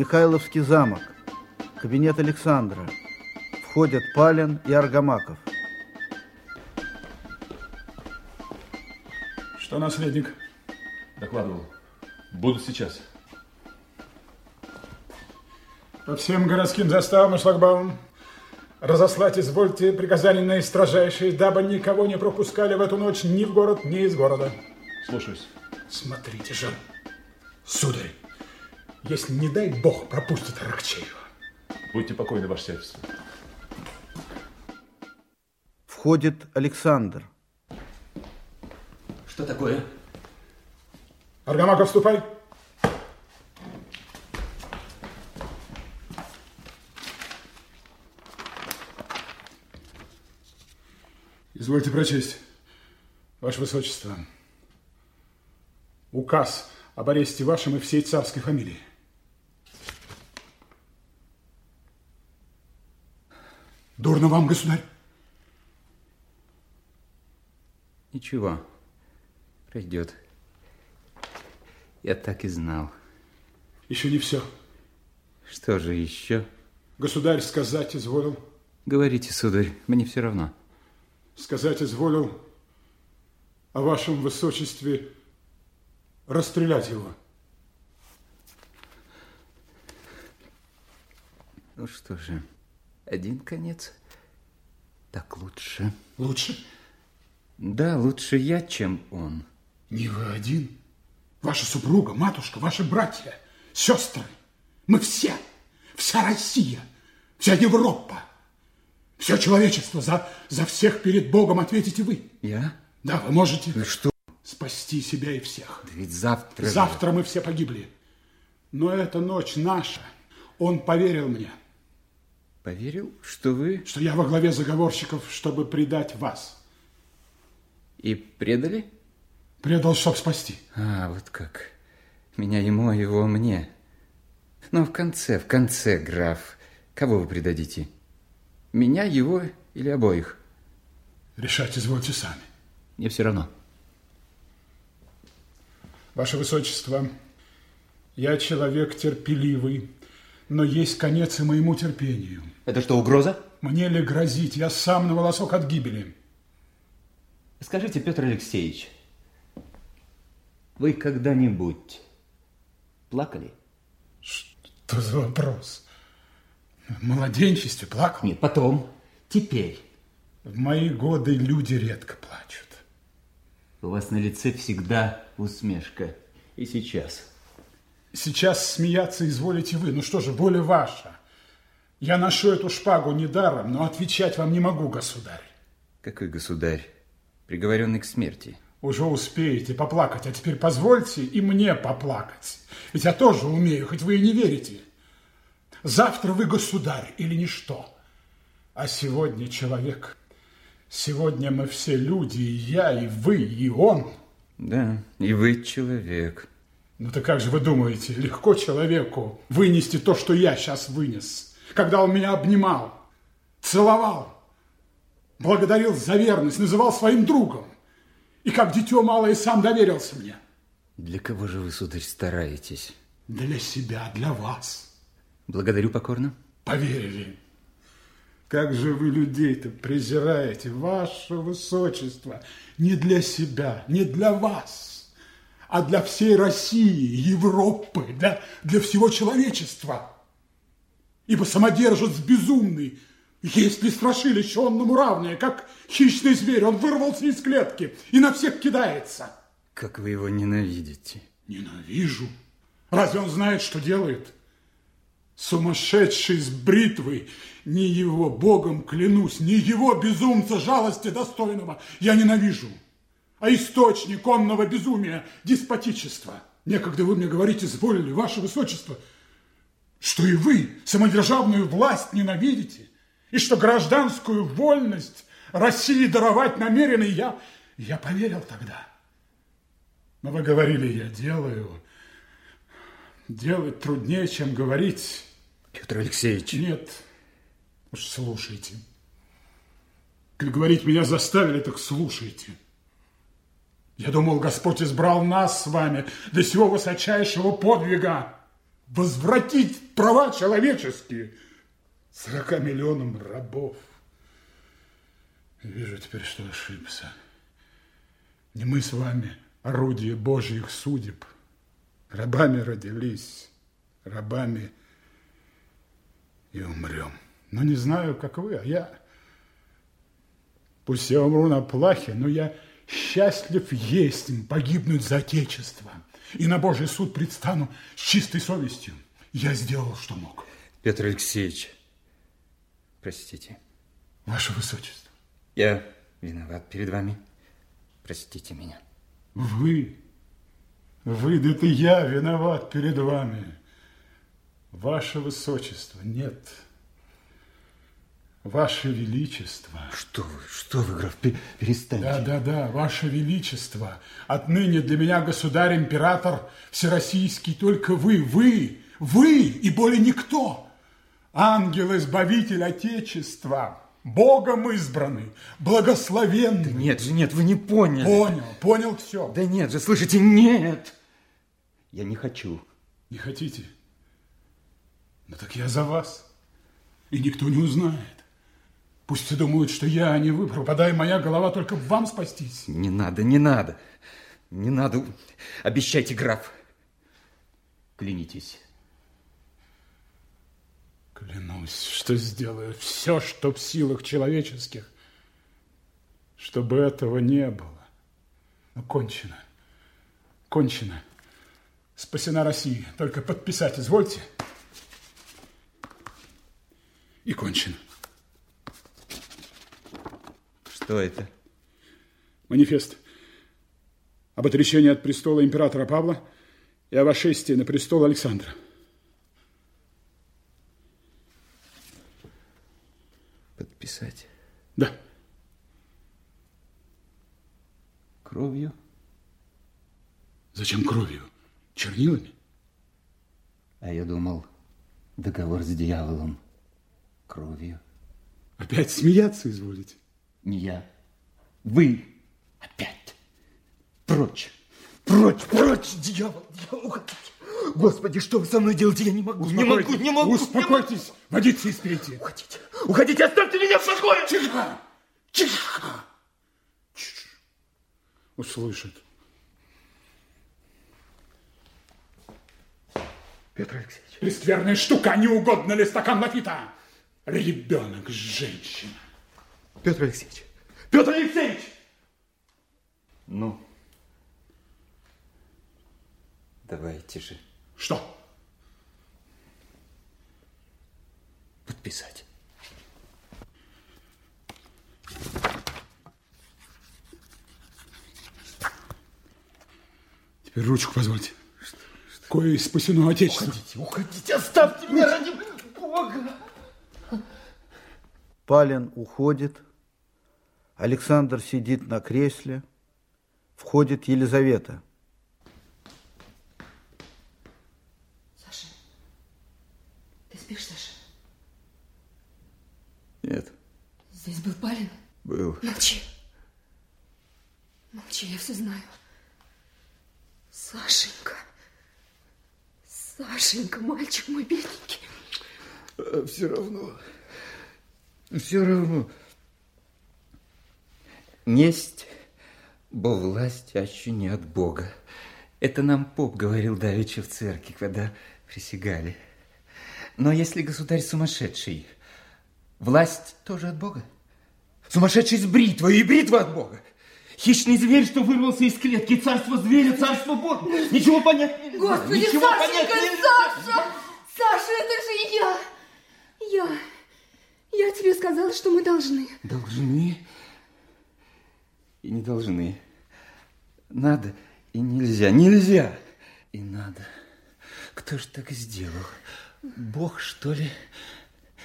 Михайловский замок. Кабинет Александра. Входят Палин и Аргамаков. Что, наследник? Докладывал. Буду сейчас. По всем городским заставам и шлагбаумам разослать, извольте, приказания наистрожайшие, дабы никого не пропускали в эту ночь ни в город, ни из города. Слушаюсь. Смотрите же, сударь, если, не дай бог, пропустят Аракчеева. Будьте покойны, ваше сиятельство. Входит Александр. Что такое? Аргамаков, вступай. Извольте прочесть, Ваше Высочество. Указ об аресте вашем и всей царской фамилии. Дурно вам, государь? Ничего, пройдет. Я так и знал. Еще не все. Что же еще? Государь сказать изволил. Говорите, сударь, мне все равно. Сказать изволил о вашем высочестве расстрелять его. Ну что же, один конец, так лучше. Лучше? Да, лучше я, чем он. Не вы один. Ваша супруга, матушка, ваши братья, сестры. Мы все, вся Россия, вся Европа, все человечество. За, за всех перед Богом ответите вы. Я? Да, вы можете. Ну что? Спасти себя и всех. Да ведь завтра... Завтра мы все погибли. Но эта ночь наша. Он поверил мне. Поверил, что вы... Что я во главе заговорщиков, чтобы предать вас. И предали? Предал, чтоб спасти. А, вот как. Меня ему, а его мне. Но в конце, в конце, граф, кого вы предадите? Меня, его или обоих? Решать извольте сами. Мне все равно. Ваше Высочество, я человек терпеливый, но есть конец и моему терпению. Это что, угроза? Мне ли грозить? Я сам на волосок от гибели. Скажите, Петр Алексеевич, вы когда-нибудь плакали? Что за вопрос? В младенчестве плакал? Нет, потом, теперь. В мои годы люди редко плачут. У вас на лице всегда усмешка. И сейчас. Сейчас смеяться изволите вы. Ну что же, воля ваша. Я ношу эту шпагу недаром, но отвечать вам не могу, государь. Какой государь? Приговоренный к смерти. Уже успеете поплакать, а теперь позвольте и мне поплакать. Ведь я тоже умею, хоть вы и не верите. Завтра вы государь или ничто, а сегодня человек. Сегодня мы все люди, и я, и вы, и он. Да, и вы человек. Ну так как же вы думаете, легко человеку вынести то, что я сейчас вынес, когда он меня обнимал, целовал, благодарил за верность, называл своим другом, и как дитё малое сам доверился мне. Для кого же вы, сударь, стараетесь? Для себя, для вас. Благодарю покорно. Поверили. Как же вы людей-то презираете, ваше высочество, не для себя, не для вас, а для всей России, Европы, для, для всего человечества. Ибо самодержец безумный, есть ли страшилище онному равное, как хищный зверь, он вырвался из клетки и на всех кидается. Как вы его ненавидите? Ненавижу. Разве он знает, что делает? Сумасшедший с бритвой, не его, Богом клянусь, не его безумца жалости достойного я ненавижу, а источник онного безумия, деспотичества. Некогда вы мне говорите, изволили, ваше высочество, что и вы самодержавную власть ненавидите, и что гражданскую вольность России даровать намерены я, я поверил тогда. Но вы говорили, я делаю. Делать труднее, чем говорить. Петр Алексеевич. Нет, уж слушайте. Как говорить, меня заставили, так слушайте. Я думал, Господь избрал нас с вами для всего высочайшего подвига. возвратить права человеческие 40 миллионам рабов. Вижу теперь, что ошибся. Не мы с вами орудие Божьих судеб. Рабами родились, рабами и умрем. Но не знаю, как вы, а я... Пусть я умру на плахе, но я счастлив есть погибнуть за Отечество. И на Божий суд предстану с чистой совестью. Я сделал, что мог. Петр Алексеевич, простите. Ваше Высочество. Я виноват перед вами. Простите меня. Вы? Вы, да это я виноват перед вами. Ваше Высочество, нет. Ваше Величество. Что вы, что вы, граф, перестаньте. Да, да, да, Ваше Величество. Отныне для меня государь-император всероссийский только вы, вы, вы и более никто. Ангел-избавитель Отечества, Богом избранный, благословенный. Да нет же, нет, вы не поняли. Понял, понял все. Да нет же, слышите, нет. Я не хочу. Не хотите? Ну так я за вас. И никто не узнает. Пусть думают, что я, не вы. Пропадая моя голова, только вам спастись. Не надо, не надо. Не надо. Обещайте, граф. Клянитесь. Клянусь, что сделаю все, что в силах человеческих, чтобы этого не было. Но кончено. Кончено. Спасена Россия. Только подписать извольте. И кончено. Что это? Манифест об отречении от престола императора Павла и о вошествии на престол Александра. Подписать? Да. Кровью? Зачем кровью? Чернилами? А я думал, договор с дьяволом кровью. Опять смеяться изволите? Не я. Вы опять. Прочь. Прочь, прочь, дьявол, дьявол, уходите. Господи, что вы со мной делаете? Я не могу, не могу, не могу. Успокойтесь, не могу. водиться и спейте. Уходите, уходите, оставьте меня в покое. Тихо, тихо. Тише. Услышит. Петр Алексеевич. Прескверная штука, не угодно ли стакан лафита? Ребенок, женщина. Петр Алексеевич! Петр Алексеевич! Ну, давайте же. Что? Подписать. Теперь ручку позвольте. Кое спасено Отечество. Уходите, уходите, оставьте меня ради Бога. Палин уходит. Александр сидит на кресле. Входит Елизавета. Саша, ты спишь, Саша? Нет. Здесь был Палин? Был. Молчи. Молчи, я все знаю. Сашенька. Сашенька, мальчик мой бедненький. А все равно, все равно. Несть, бо власть аще не от Бога. Это нам поп говорил давеча в церкви, когда присягали. Но если государь сумасшедший, власть тоже от Бога? Сумасшедший с бритвой, и бритва от Бога. Хищный зверь, что вырвался из клетки, царство зверя, царство Бога. Ничего понять нельзя. Господи, Ничего Сашенька, понять нельзя. Саша! Саша, это же я! Я... Я тебе сказала, что мы должны. Должны и не должны. Надо и нельзя. Нельзя и надо. Кто же так сделал? Бог, что ли?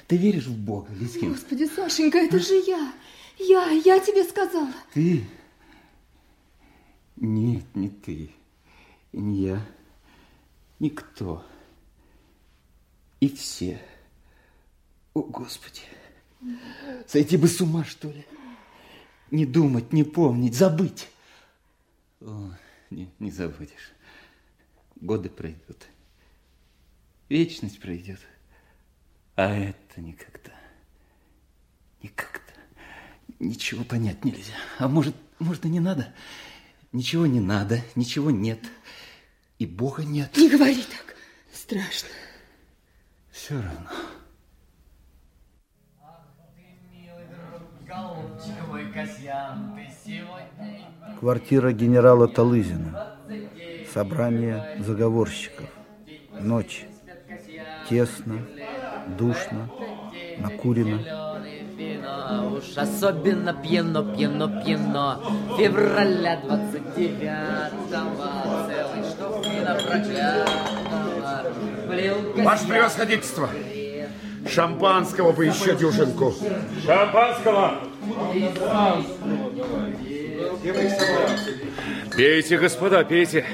Ты веришь в Бога, Лискин? Господи, Сашенька, это же я. Я, я тебе сказала. Ты? Нет, не ты. И не я. Никто. И все. О, Господи. Сойти бы с ума, что ли? Не думать, не помнить, забыть. О, не, не забудешь. Годы пройдут. вечность пройдет. А это никогда, никогда. Ничего понять нельзя. А может, может и не надо? Ничего не надо, ничего нет. И Бога нет. Не говори так. Страшно. Все равно. Квартира генерала Талызина. Собрание заговорщиков. Ночь. Тесно, душно, накурено. Уж особенно пьяно, пьяно, пьяно. Февраля 29-го целый штук. Влил Ваше превосходительство, шампанского бы еще дюжинку. Шампанского! Пейте, господа, пейте.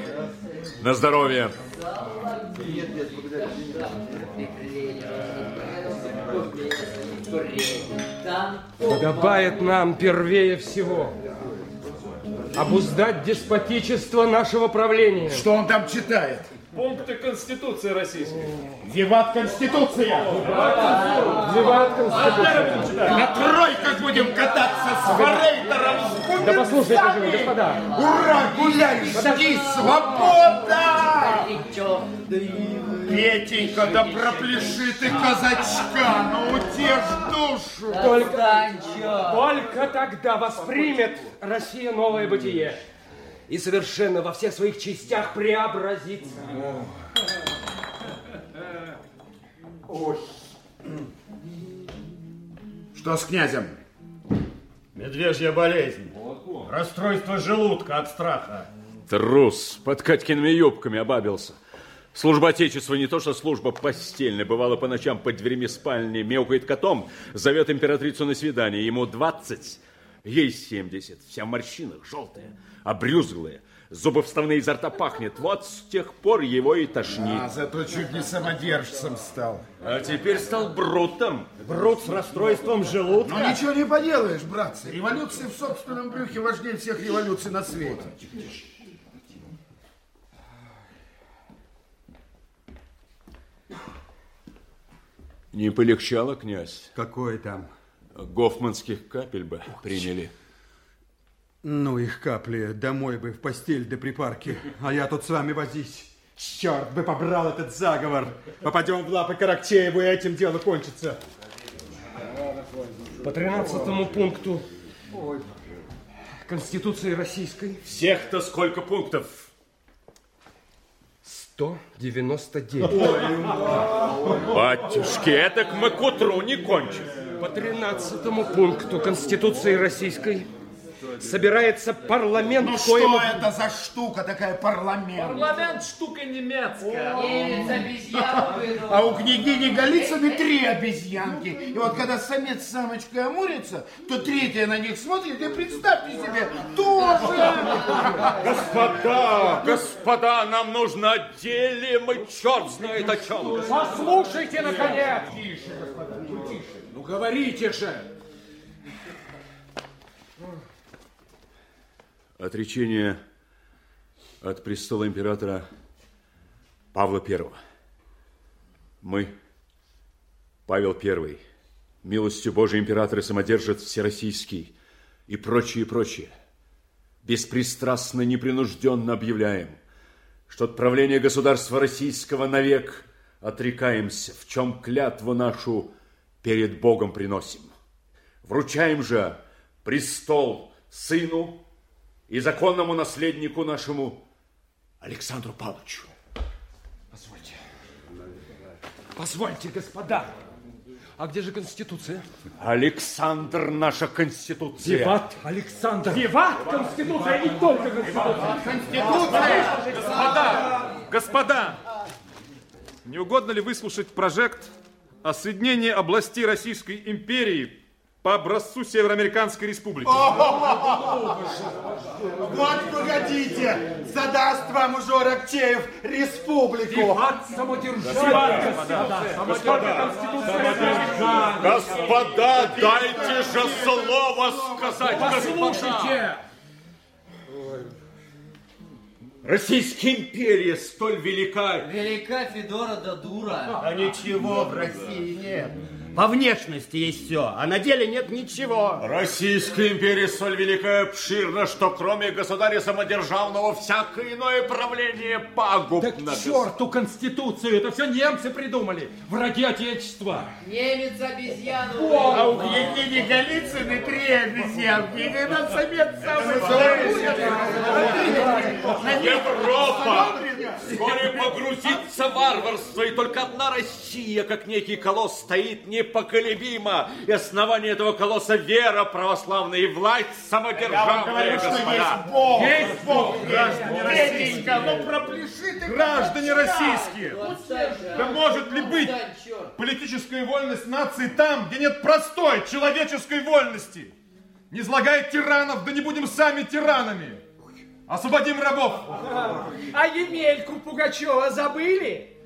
На здоровье. Подобает нам первее всего обуздать деспотичество нашего правления. Что он там читает? Пункты Конституции Российской. Виват Конституция! Виват Конституция. На тройках будем кататься с форейтером, с Да послушайте же, вы, господа. Ура, гуляй, свобода! Петенька, да пропляши ты казачка, ну утешь душу. Только, только тогда воспримет Россия новое бытие и совершенно во всех своих частях преобразится. Что с князем? Медвежья болезнь. Расстройство желудка от страха. Трус, под Катькиными юбками обабился. Служба Отечества не то, что служба постельная. Бывало по ночам под дверями спальни, мяукает котом, зовет императрицу на свидание. Ему 20, ей 70. Вся в морщинах, желтая, обрюзглая. Зубы вставные изо рта пахнет. Вот с тех пор его и тошнит. А зато чуть не самодержцем стал. А теперь стал брутом. Брут с расстройством желудка. Ну ничего не поделаешь, братцы. Революция в собственном брюхе важнее всех революций на свете. Не полегчало, князь. Какой там? Гофманских капель бы приняли. Ну, их капли, домой бы, в постель да припарки. А я тут с вами возись. Черт бы побрал этот заговор. Попадем в лапы Каракчееву, и этим дело кончится. По 13 пункту Конституции Российской Всех-то сколько пунктов? 199. Батюшки, это мы к утру не кончим. По 13 пункту Конституции Российской собирается парламент, Ну что коему... это за штука такая парламент? Парламент штука немецкая. Немец. А у княгини Голицыны три обезьянки. И вот когда самец с самочкой амурится, то третья на них смотрит, и представьте себе, тоже. Господа, господа, нам нужно о деле, мы черт знает о чем. Послушайте, наконец! Тише, господа, тише. Ну говорите же! Отречение от престола императора Павла I. Мы, Павел I, милостью Божией император и самодержец Всероссийский и прочее, прочее, беспристрастно, непринужденно объявляем, что от правления государства российского навек отрекаемся, в чем клятву нашу перед Богом приносим. Вручаем же престол сыну и законному наследнику нашему Александру Павловичу. Позвольте. Позвольте, господа. А где же Конституция? Александр, наша Конституция. Виват, Александр! Виват, Конституция, не только Конституция! Господа, господа, не угодно ли выслушать прожект о соединении областей Российской империи по образцу Североамериканской республики? Вот погодите, задаст вам уже Аракчеев республику. Господа, дайте же слово сказать, господа. Послушайте! Российская империя столь велика. Велика Федора да дура. А ничего в России нет. По внешности есть все, а на деле нет ничего. Российская империя столь велика и обширна, что кроме государя самодержавного всякое иное правление пагубно. Так к черту Конституцию, это все немцы придумали, враги Отечества. Немец обезьяну. А у княгини Голицыны три обезьянки, и когда самец самый Европа вскоре погрузится в варварство, и только одна Россия, как некий колосс, стоит непоколебимо. И основание этого колосса вера православная и власть самодержавная, говорю, что господа. есть Бог. Есть Бог, граждане российские. ну пропляши ты. Граждане российские, да может ли быть политическая вольность нации там, где нет простой человеческой вольности? Не излагай тиранов, да не будем сами тиранами. Освободим рабов. А Емельку Пугачева забыли?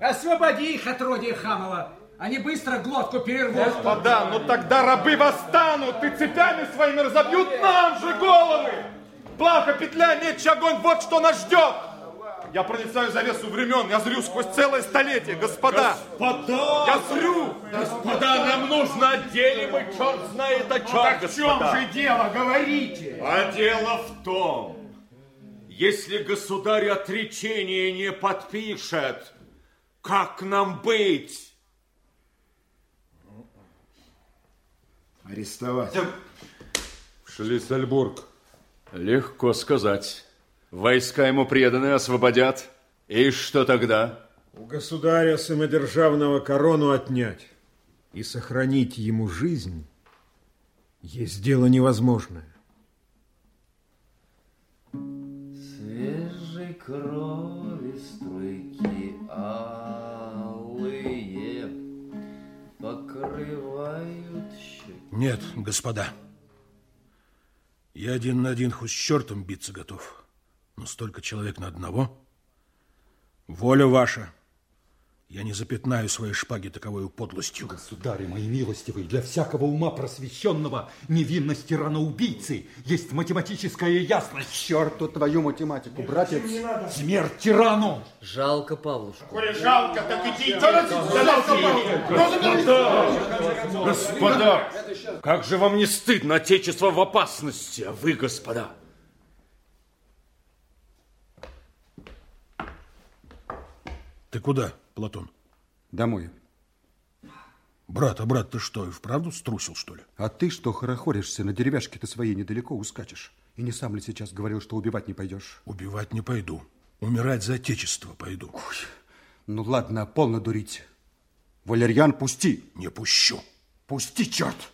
Освободи их от родия Хамова. Они быстро глотку перервут. Господа, ну тогда рабы восстанут и цепями своими разобьют нам же головы. Плаха, петля, меч, огонь, вот что нас ждет. Я проницаю завесу времен, я зрю сквозь целое столетие, господа. Господа! Я зрю! Господа, нам нужно отделим, и черт знает о чем, так в господа. чем же дело, говорите. А дело в том, если государь отречение не подпишет, как нам быть? Арестовать. В Шлиссельбург. Легко сказать. Войска ему преданы, освободят. И что тогда? У государя самодержавного корону отнять и сохранить ему жизнь есть дело невозможное. Крови струйки алые покрывают щеки. Нет, господа. Я один на один хоть с чертом биться готов. Но столько человек на одного. Воля ваша. Я не запятнаю свои шпаги таковой подлостью. Государи мои милостивые, для всякого ума просвещенного невинность тирана-убийцы есть математическая ясность. Черту твою математику, братец. Смерть тирану! Жалко Павлушку. Коли жалко, так идите. Господа, как же вам не стыдно? Отечество в опасности, а вы, господа. Ты куда, Платон? Домой. Брат, а брат, ты что, и вправду струсил, что ли? А ты что хорохоришься? На деревяшке ты своей недалеко ускачешь. И не сам ли сейчас говорил, что убивать не пойдешь? Убивать не пойду. Умирать за отечество пойду. Ой, ну ладно, полно дурить. Валерьян, пусти. Не пущу. Пусти, черт.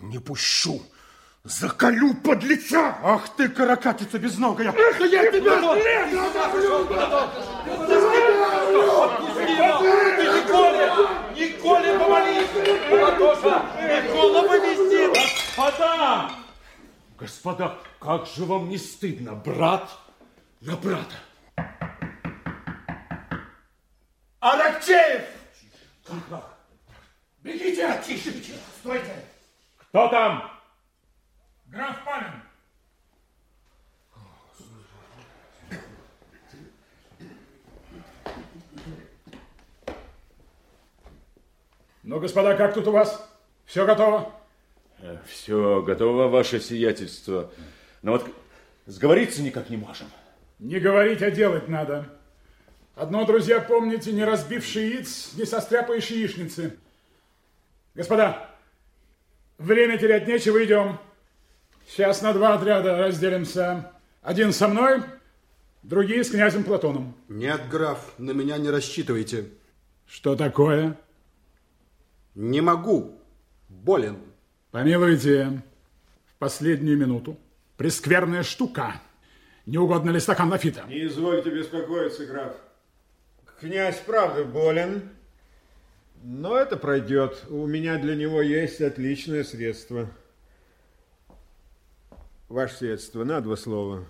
Не пущу. Заколю подлеца! Ах ты, каракатица безногая! Эх, я тебя Николе! Николе, помолись! Платоша! Никола, повези! Господа! Господа, как же вам не стыдно, брат на брата? Аракчеев! Бегите! Тише, тише, стойте! Кто там? Граф Палин. Ну, господа, как тут у вас? Все готово? Все готово, ваше сиятельство. Но вот сговориться никак не можем. Не говорить, а делать надо. Одно, друзья, помните, не разбивший яиц, не состряпаешь яичницы. Господа, время терять нечего, идем. Сейчас на два отряда разделимся. Один со мной, другие с князем Платоном. Нет, граф, на меня не рассчитывайте. Что такое? Не могу. Болен. Помилуйте, в последнюю минуту. Прескверная штука. Не угодно ли стакан лафита? Не извольте беспокоиться, граф. Князь, правда, болен, но это пройдет. У меня для него есть отличное средство. Ваше средство, на два слова.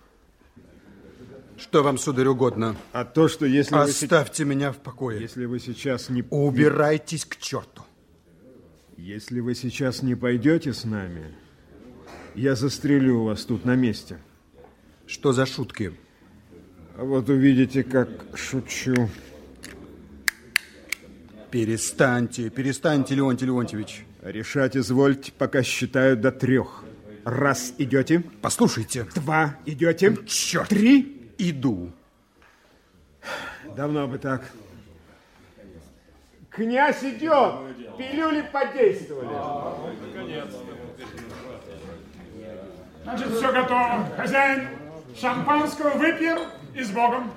Что вам, сударь, угодно? А то, что если Оставьте вы... меня в покое. Если вы сейчас не... Убирайтесь к черту. Если вы сейчас не пойдете с нами, я застрелю вас тут на месте. Что за шутки? А вот увидите, как шучу. Перестаньте, перестаньте, Леонтий Леонтьевич. Решать извольте, пока считаю до трех. Раз идете. Послушайте. Два идете. Черт. Три. Иду. Давно бы так. Князь идет. Пилюли подействовали. Значит, все готово. Хозяин, шампанского выпьем и с Богом.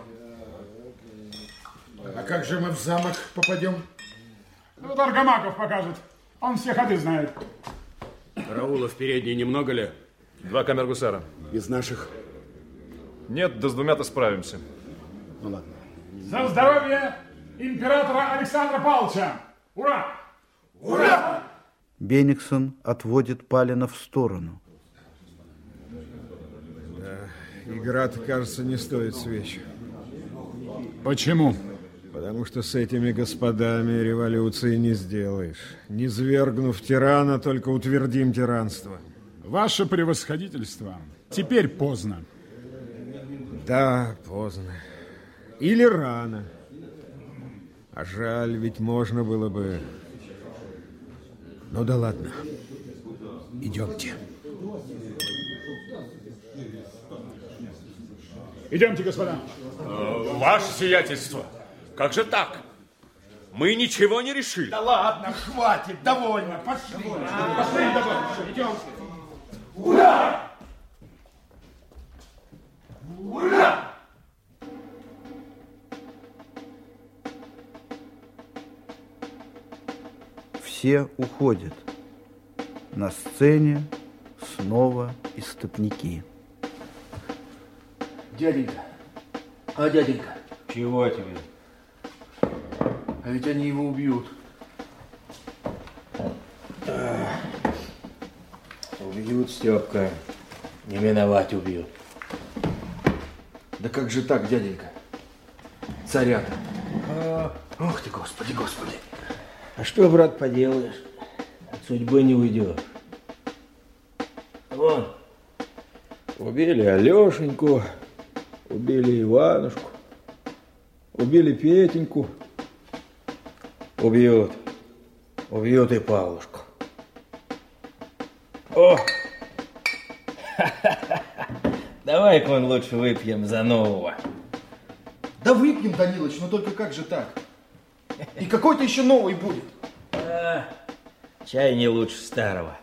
А как же мы в замок попадем? Тут Аргамаков покажет. Он все ходы знает. Караула в передней немного ли? Два камергусара. Из наших? Нет, да с двумя-то справимся. Ну ладно. За здоровье императора Александра Павловича! Ура! Ура! Бениксон отводит Палина в сторону. Да, игра-то, кажется, не стоит свеч. Почему? Потому что с этими господами революции не сделаешь. Не свергнув тирана, только утвердим тиранство. Ваше превосходительство. Теперь поздно. Да, поздно. Или рано. А жаль, ведь можно было бы... Ну да ладно. Идемте. Идемте, господа. Э, ваше сиятельство, как же так? Мы ничего не решили. Да ладно, хватит, довольно, пошли. Пошли, довольно. Идемте. Ура! Ура! Все уходят. На сцене снова истопники. Дяденька, а дяденька, Чего тебе? а ведь они его убьют. Убьют, Степка. Не миновать убьют. Да как же так, дяденька? Царята. Ох ты, господи, господи. А что, брат, поделаешь? От судьбы не уйдешь. Вон, убили Алешеньку, убили Иванушку, убили Петеньку. Убьют. Убьют и Павлушку. О! Давай-ка он лучше выпьем за нового. Да выпьем, Данилыч, но только как же так? И какой-то еще новый будет. А, чай не лучше старого.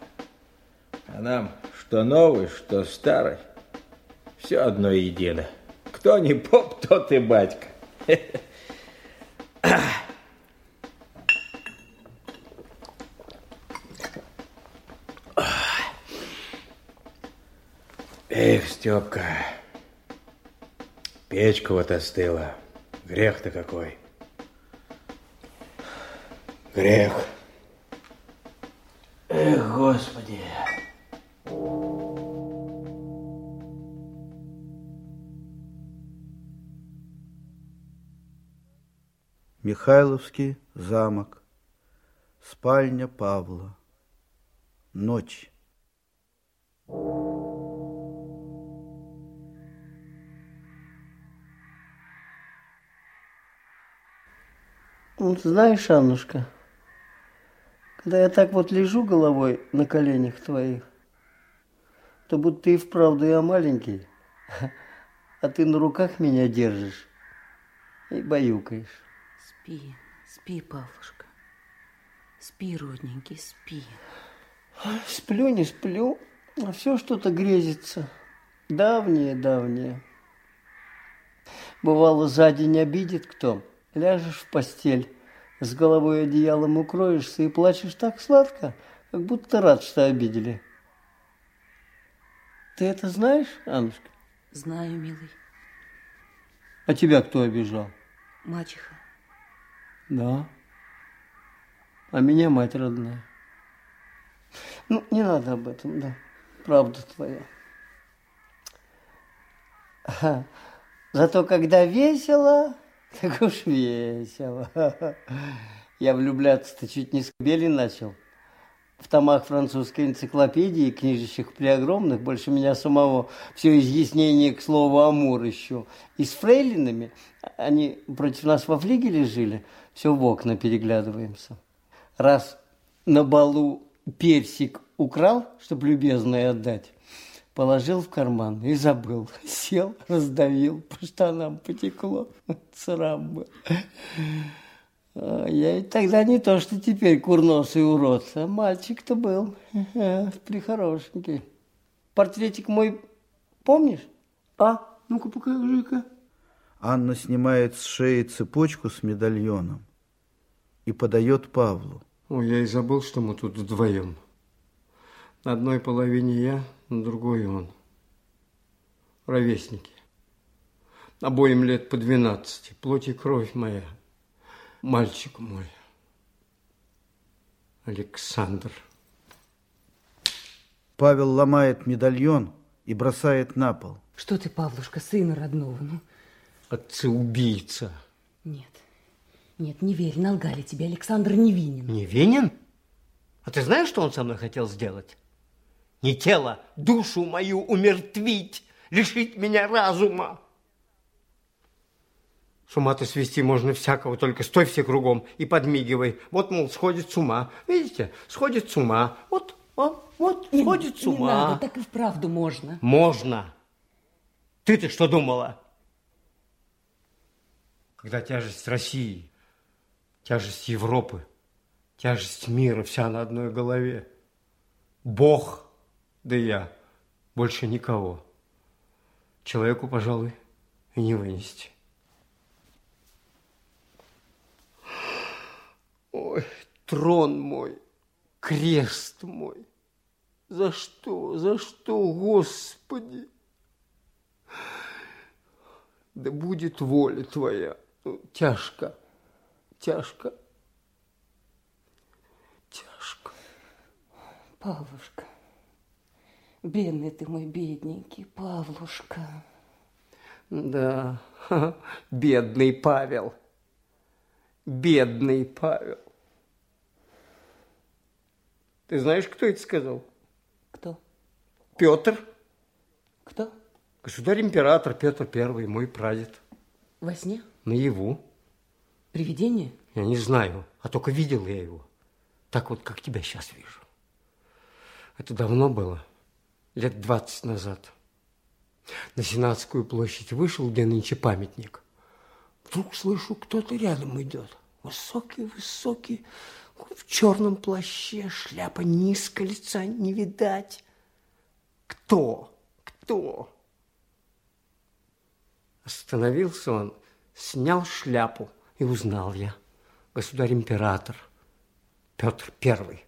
А нам что новый, что старый, все одно едино. Кто не поп, тот и батька. Эх, Степка, печка вот остыла. Грех-то какой. Грех. Эх, Господи. Михайловский замок. Спальня Павла. Ночь. Ну, ты знаешь, Аннушка, когда я так вот лежу головой на коленях твоих, то будто и вправду я маленький, а ты на руках меня держишь и баюкаешь. Спи, спи, Павлушка. Спи, родненький, спи. Сплю, не сплю, а все что-то грезится. Давнее, давнее. Бывало, сзади не обидит кто. Ляжешь в постель, с головой одеялом укроешься и плачешь так сладко, как будто рад, что обидели. Ты это знаешь, Аннушка? Знаю, милый. А тебя кто обижал? Мачеха. Да. А меня мать родная. Ну, не надо об этом, да. Правда твоя. Зато когда весело, так уж весело. Я влюбляться-то чуть не с Кобели начал. в томах французской энциклопедии, книжищах преогромных, больше меня самого, все изъяснение к слову «амур» еще. И с фрейлинами, они против нас во флигеле жили, все в окна переглядываемся. Раз на балу персик украл, чтобы любезное отдать, положил в карман и забыл. Сел, раздавил, по штанам потекло. Срам был. А Я ведь тогда не то, что теперь курносый урод, а мальчик-то был прихорошенький. Портретик мой помнишь? А, ну-ка покажи-ка. Анна снимает с шеи цепочку с медальоном и подает Павлу. Ой, я и забыл, что мы тут вдвоем. На одной половине я, на другой он. Ровесники. Обоим лет по двенадцати. Плоть и кровь моя. Мальчик мой. Александр. Павел ломает медальон и бросает на пол. Что ты, Павлушка, сына родного, ну? Отца-убийца. Нет, нет, не верь, налгали тебе, Александр невинен. Невинен? А ты знаешь, что он со мной хотел сделать? Не тело, душу мою умертвить, лишить меня разума. С ума-то свести можно всякого, только стой все кругом и подмигивай. Вот, мол, сходит с ума. Видите, сходит с ума. Вот, вот, вот, Не- сходит с не ума. надо, так и вправду можно. Можно. Ты-то что думала? Когда тяжесть России, тяжесть Европы, тяжесть мира вся на одной голове. Бог, да я, больше никого. Человеку, пожалуй, и не вынести. Ой, трон мой, крест мой. За что, за что, Господи? Да будет воля Твоя. Ну, Тяжко, тяжко, тяжко. Павлушка, бедный ты мой бедненький, Павлушка. Да, бедный Павел. Бедный Павел. Ты знаешь, кто это сказал? Кто? Петр. Кто? Государь-император Петр Первый, мой прадед. Во сне? Наяву. Привидение? Я не знаю, а только видел я его. Так вот, как тебя сейчас вижу. Это давно было, лет двадцать назад. На Сенатскую площадь вышел, где нынче памятник. Вдруг слышу, кто-то рядом идет. Высокий, высокий, в черном плаще, шляпа низко, лица не видать. Кто? Кто? Остановился он, снял шляпу, и узнал я. Государь-император Петр Первый.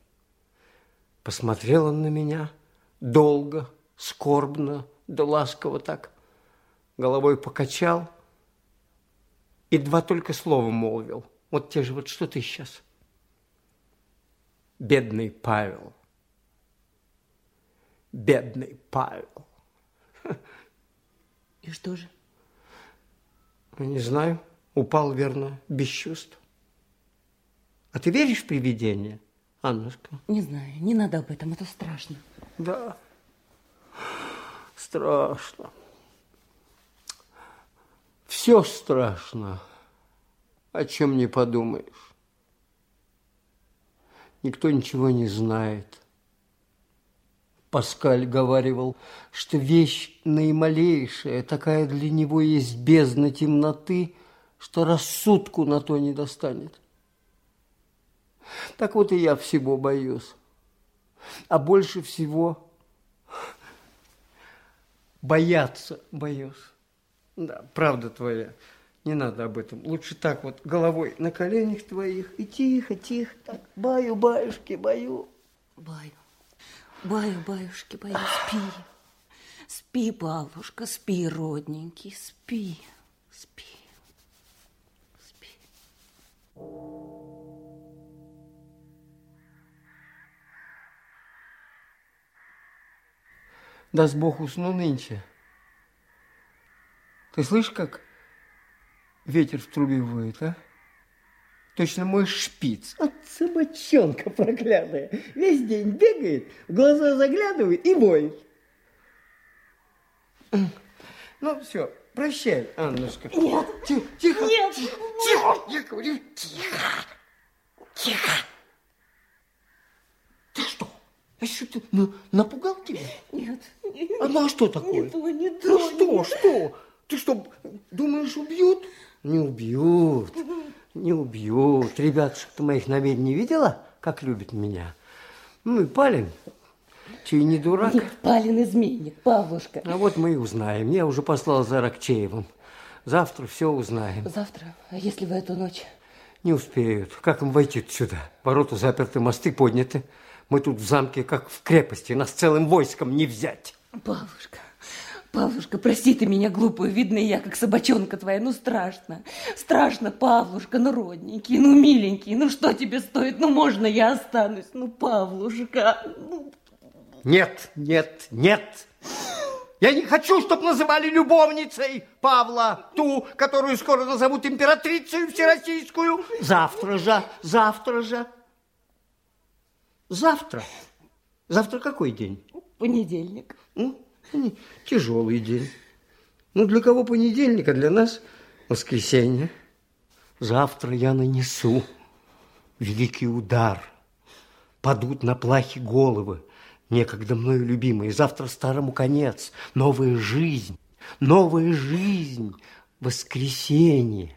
Посмотрел он на меня долго, скорбно, да ласково так. Головой покачал и два только слова молвил. Вот те же, вот что ты сейчас? Бедный Павел. Бедный Павел. И что же? Не знаю, упал, верно, без чувств. А ты веришь в привидения, Аннушка? Не знаю, не надо об этом, это страшно. Да, страшно. Все страшно, о чем не подумаешь. Никто ничего не знает. Паскаль говаривал, что вещь наималейшая, такая для него есть бездна темноты, что рассудку на то не достанет. Так вот и я всего боюсь. А больше всего бояться боюсь. Да, правда твоя. Не надо об этом. Лучше так вот головой на коленях твоих и тихо, тихо, так, баю, баюшки, баю. Баю, баю, баюшки, баю, спи. Спи, Павлушка, спи, родненький, спи, спи. Даст Бог усну нынче. Ты слышишь, как ветер в трубе воет, а? Точно мой шпиц. А собачонка проклятая. Весь день бегает, в глаза заглядывает и воет. Ну, все, прощай, Аннушка. Нет. Тихо, тихо. Нет. Тихо, я говорю, тихо. Тихо. А что ты, ну, напугал тебя? Нет. А ну, а что такое? Не то, не то. Ну, что, что? Ты что, думаешь, убьют? Не убьют. Не убьют. Ребятушек, ты моих на не видела, как любят меня? Ну и Палин, чей не дурак. Нет, Палин изменник, Павлушка. А вот мы и узнаем. Я уже послал за Рокчеевым. Завтра все узнаем. Завтра, а если в эту ночь? Не успеют. Как им войти сюда? Ворота заперты, мосты подняты. Мы тут в замке, как в крепости. Нас целым войском не взять. Павлушка, Павлушка, прости ты меня глупую, видно я, как собачонка твоя, ну страшно, страшно, Павлушка, ну родненький, ну миленький, ну что тебе стоит, ну можно я останусь, ну Павлушка, ну... Нет, нет, нет, я не хочу, чтобы называли любовницей Павла, ту, которую скоро назовут императрицей всероссийскую. Завтра же, завтра же, завтра. Завтра какой день? Понедельник. Ну, тяжелый день. Ну, для кого понедельник, а для нас воскресенье. Завтра я нанесу великий удар. Падут на плахи головы, некогда мною любимые. Завтра старому конец. Новая жизнь, новая жизнь, воскресенье.